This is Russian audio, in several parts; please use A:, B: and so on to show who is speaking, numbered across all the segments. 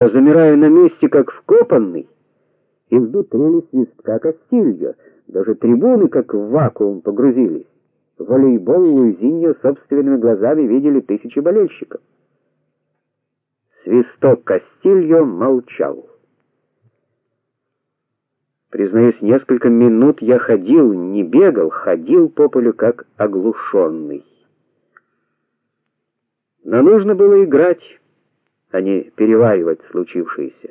A: замираю на месте, как вкопанный, и жду трели свистка Кастильо. Даже трибуны как в вакуум погрузились. Волейбол Луизиньо собственными глазами видели тысячи болельщиков. Свисток Кастильо молчал. Признаюсь, несколько минут я ходил, не бегал, ходил по полю как оглушенный. Но нужно было играть, а не переваривать случившееся.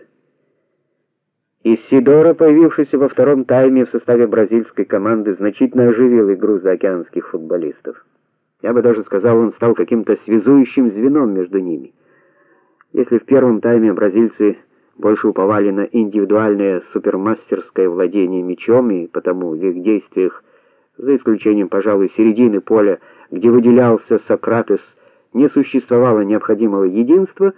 A: Исидора, появившийся во втором тайме в составе бразильской команды, значительно оживил игру заокеанских футболистов. Я бы даже сказал, он стал каким-то связующим звеном между ними. Если в первом тайме бразильцы больше уповали на индивидуальное супермастерское владение мячом и потому в их действиях, за исключением, пожалуй, середины поля, где выделялся Сократес, не существовало необходимого единства,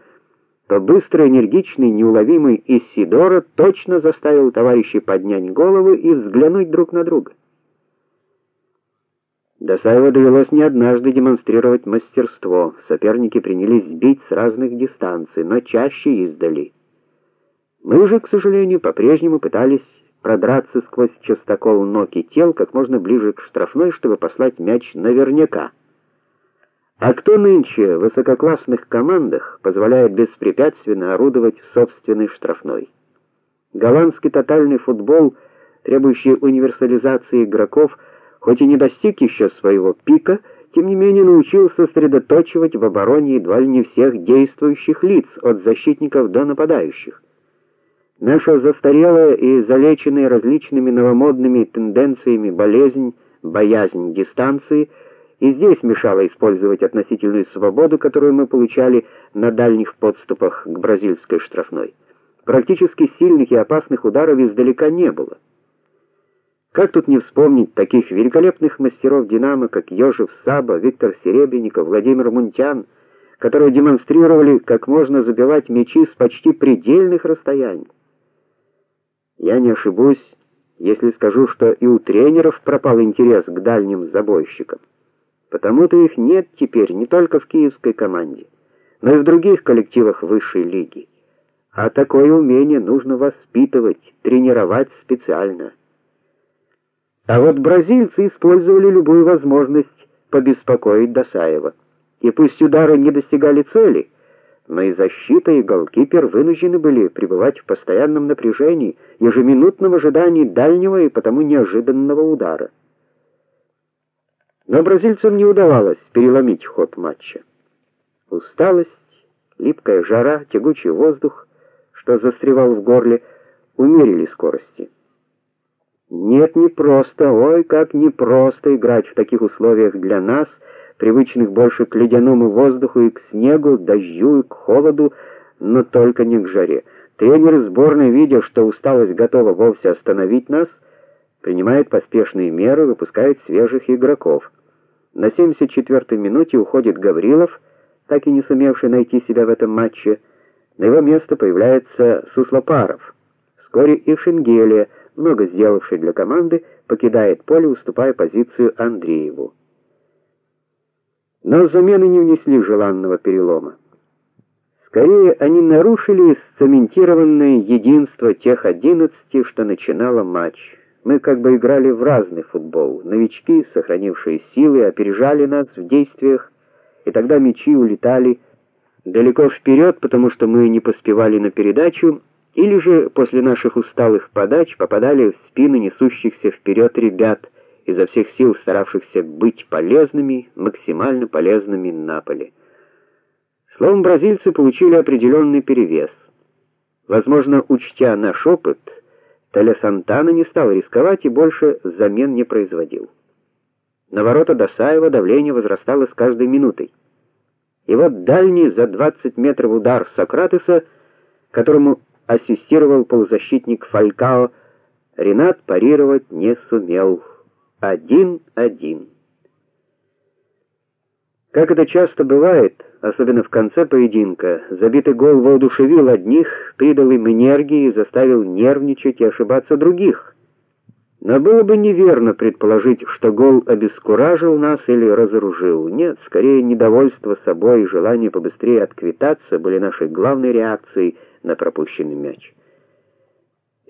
A: то быстрый, энергичный, неуловимый Исидора точно заставил товарищей поднять головы и взглянуть друг на друга. Досаеву довелось не однажды демонстрировать мастерство. Соперники принялись бить с разных дистанций, но чаще издали. Мы же, к сожалению, по-прежнему пытались продраться сквозь частокол ног и тел как можно ближе к штрафной, чтобы послать мяч наверняка. А кто нынче в высококлассных командах позволяет беспрепятственно орудовать собственной штрафной? Голландский тотальный футбол, требующий универсализации игроков, хоть и не достиг еще своего пика, тем не менее научился сосредотачивать в обороне едва ли не всех действующих лиц, от защитников до нападающих. Наша застарелая и залеченная различными новомодными тенденциями болезнь, боязнь дистанции – и здесь мешало использовать относительную свободу, которую мы получали на дальних подступах к бразильской штрафной. Практически сильных и опасных ударов издалека не было. Как тут не вспомнить таких великолепных мастеров Динамо, как Ёжев Саба, Виктор Серебренников, Владимир Мунтян, которые демонстрировали, как можно забивать мячи с почти предельных расстояний. Я не ошибусь, если скажу, что и у тренеров пропал интерес к дальним забойщикам. Потому-то их нет теперь не только в киевской команде, но и в других коллективах высшей лиги. А такое умение нужно воспитывать, тренировать специально. А вот бразильцы использовали любую возможность побеспокоить Досаева. И пусть удары не достигали цели, но и защита, и голкипер вынуждены были пребывать в постоянном напряжении, ежеминутном ожидании дальнего и потому неожиданного удара. Но бразильцам не удавалось переломить ход матча. Усталость, липкая жара, тягучий воздух, что застревал в горле, умерили скорости. Нет, не просто, ой, как не просто играть в таких условиях для нас, привычных больше к ледяному воздуху и к снегу, дождю и к холоду, но только не к жаре. Тренер сборной, видя, что усталость готова вовсе остановить нас, принимает поспешные меры, выпускает свежих игроков. На 74-й минуте уходит Гаврилов, так и не сумевший найти себя в этом матче. На его место появляется Суслопаров. Вскоре и Шенгелия, много сделавший для команды, покидает поле, уступая позицию Андрееву. Но замены не внесли желанного перелома. Скорее, они нарушили сцементированное единство тех 11, что начинало матч. Мы как бы играли в разный футбол. Новички, сохранившие силы, опережали нас в действиях, и тогда мячи улетали далеко вперед, потому что мы не поспевали на передачу, или же после наших усталых подач попадали в спины несущихся вперед ребят, изо всех сил старавшихся быть полезными, максимально полезными на поле. Словом, бразильцы получили определенный перевес. Возможно, учтя наш опыт, Теля Сантана не стал рисковать и больше замен не производил. На ворота Досаева давление возрастало с каждой минутой. И вот дальний за 20 метров удар Сократеса, которому ассистировал полузащитник Фалькао, Ренат парировать не сумел. 1-1. Как это часто бывает, особенно в конце поединка, забитый гол воодушевил одних, придал им энергии заставил нервничать и ошибаться других. Но было бы неверно предположить, что гол обескуражил нас или разоружил. Нет, скорее недовольство собой и желание побыстрее отквитаться были нашей главной реакцией на пропущенный мяч.